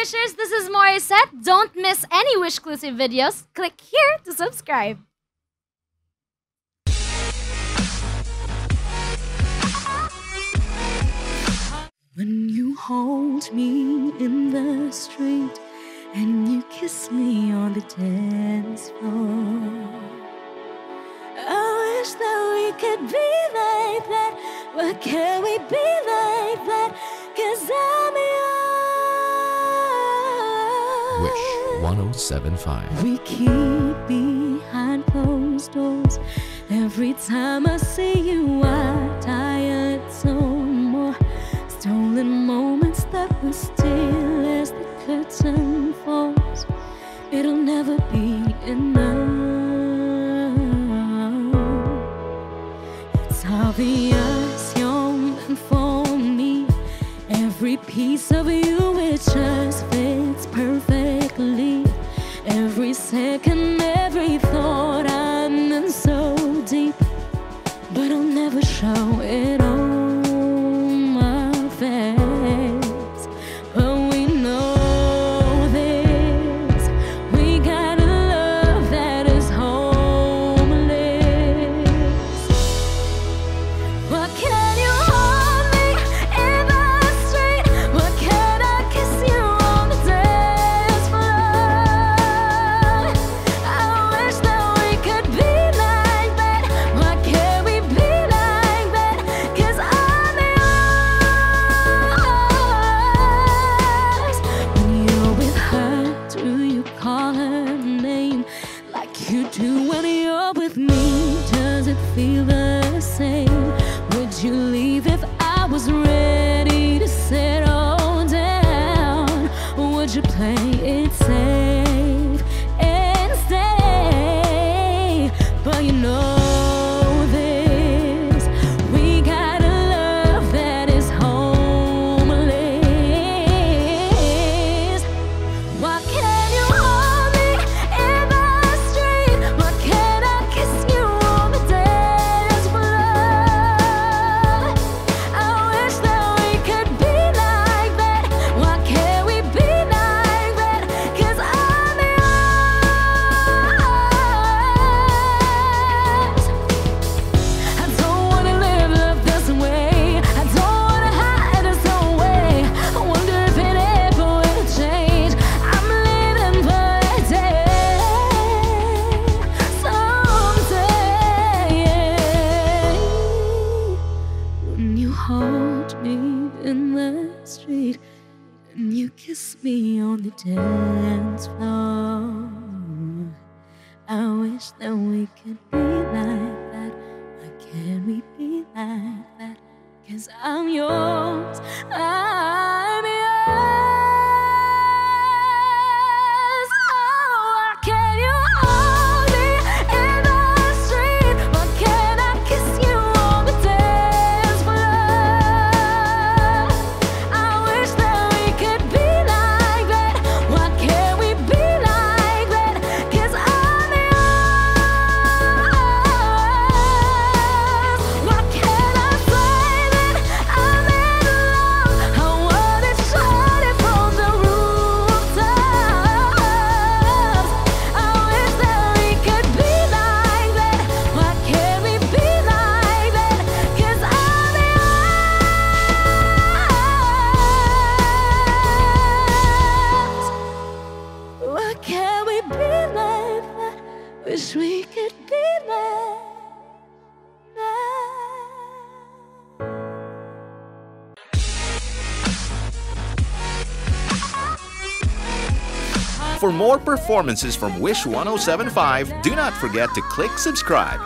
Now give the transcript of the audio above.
wishers, this is Morissette. Don't miss any Wishclusive videos. Click here to subscribe. When you hold me in the street and you kiss me on the dance floor, I wish that we could be like that. But can we be like that? Cause I'm yours. 1075. We keep behind closed doors. Every time I see you, I tired so more. Stolen moments that we still as the curtain falls. It'll never be enough. Would you leave if I was ready to settle down? Would you play it safe? hold me in the street and you kiss me on the dance floor. I wish that we could be. Wish we could be there. For more performances from Wish 1075, do not forget to click subscribe.